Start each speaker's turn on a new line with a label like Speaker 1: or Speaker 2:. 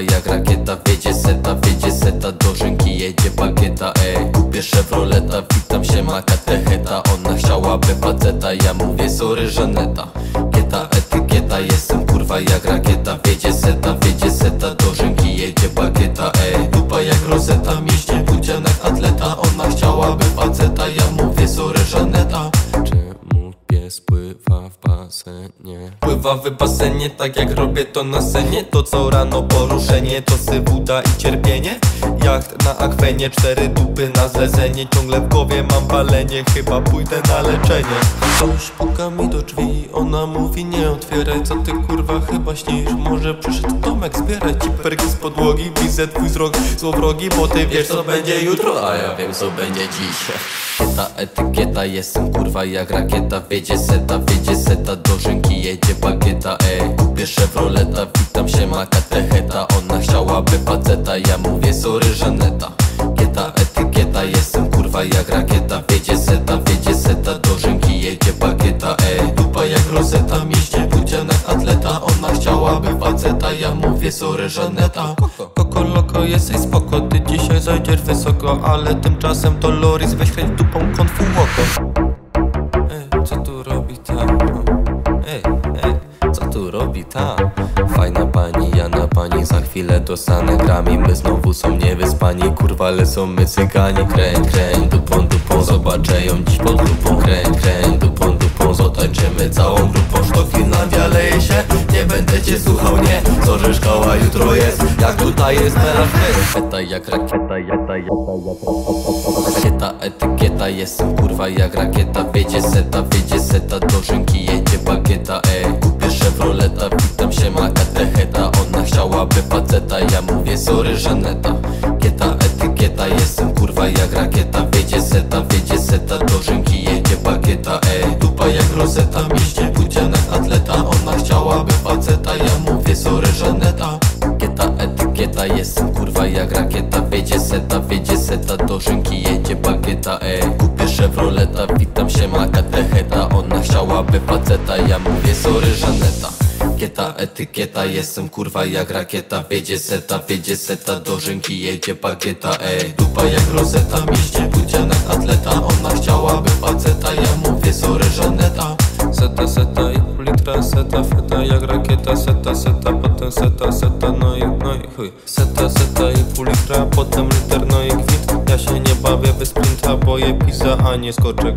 Speaker 1: jak rakieta Wiedzie seta, wiedzie seta. Do rzęki jedzie bagieta Ej, kupię Chevroleta Witam się ma katecheta. Ona chciałaby faceta Ja mówię sorry Żaneta Kieta, etykieta Jestem kurwa jak rakieta. Wiedzie seta, wiedzie seta. Do rzęki jedzie bagieta Ej, dupa jak rozeta Mięśnie budzianek atleta. Ona chciałaby faceta Ja mówię
Speaker 2: basenie?
Speaker 1: Pływa w basenie, tak jak robię to na scenie. To co rano poruszenie, to sybuda i cierpienie. Jacht na akwenie, cztery dupy na zlecenie Ciągle w głowie mam palenie, chyba pójdę na leczenie. Ktoś puka mi do drzwi, ona mówi nie otwieraj. Co ty kurwa chyba śnisz, może przyszedł domek zbierać ci perki z podłogi Widzę twój wzrok złowrogi, bo ty wiesz co będzie jutro A ja wiem co będzie dziś. Kieta, etykieta, jestem kurwa jak rakieta Wiedzie seta, wiedzie seta, do rzęki jedzie bagieta Ej, kupię Chevroleta, witam się ma katecheta Ona chciałaby faceta, ja mówię sorry Żaneta Kieta, etykieta, jestem kurwa jak rakieta chciałaby faceta, ja mówię sorry Żaneta Koko. Loko, jesteś spoko, ty dzisiaj zajdziesz wysoko Ale tymczasem to Loris, weź kręć dupą konfu oko Ej, co tu robi ta? Ej, ej, co tu robi ta? Fajna pani, ja na pani za chwilę dostanę grami My znowu są niewyspani, kurwa, ale są my cygani. Kręć, kręć, dupą, dupą, zobaczę ją dziś pod lupą. Kręć, kręć, dupą, dupą, zatańczymy całą grupą. Sztok Finlandia leje cię słuchał, nie? Co, że szkoła jutro jest, jak tutaj jest melanż Eta jak rakieta, jeta, jeta, etykieta, jestem kurwa jak rakieta. Wiedzie seta, wiedzie seta, do rzęki jedzie bagieta. Ej, kupię Chevroleta, witam się ma katecheta Ona chciałaby faceta, ja mówię sorry Żaneta. Kieta, etykieta, jestem kurwa jak rakieta jestem kurwa jak rakieta. Wiedzie seta, wiedzie seta, do rzęki jedzie bagieta Ej, kupię Chevroleta, witam się ma katecheta. Ona chciałaby faceta, ja mówię sorry Żaneta. Kieta, etykieta, jestem kurwa jak rakieta. Wiedzie seta, wiedzie seta, do rzęki jedzie bagieta Ej, dupa jak rozeta, mięśnie budzianek atleta. Ona chciałaby faceta, ja mówię sorry Żaneta.
Speaker 2: Seta, seta litra, seta, feta jak rakieta. Seta, seta, potem seta, seta, chuj Seta, seta i pół litra, potem liter, no i gwint Ja się nie bawię bez boję pizza, a nie skoczek